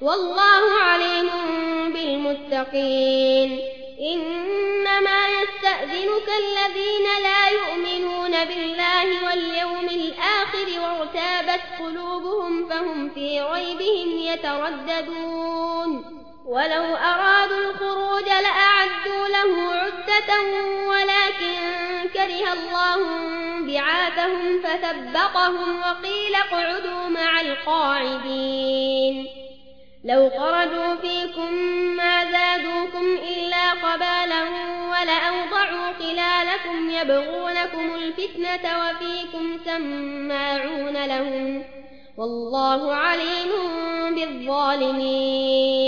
والله عليم بالمتقين. إنما يستأذنك الذين لا يؤمنون بالله واليوم الآخر وارتابت قلوبهم فهم في ريبهم يترددون. ولو أرادوا الخروج لأعدوا له عدة ولكن كره الله بعاثهم فثبطهم وقيل اقعدوا مع القاعدين. لو خرجوا فيكم ما زادوكم إلا قبالا ولأوضعوا خلالكم يبغونكم الفتنة وفيكم سماعون لهم والله عليم بالظالمين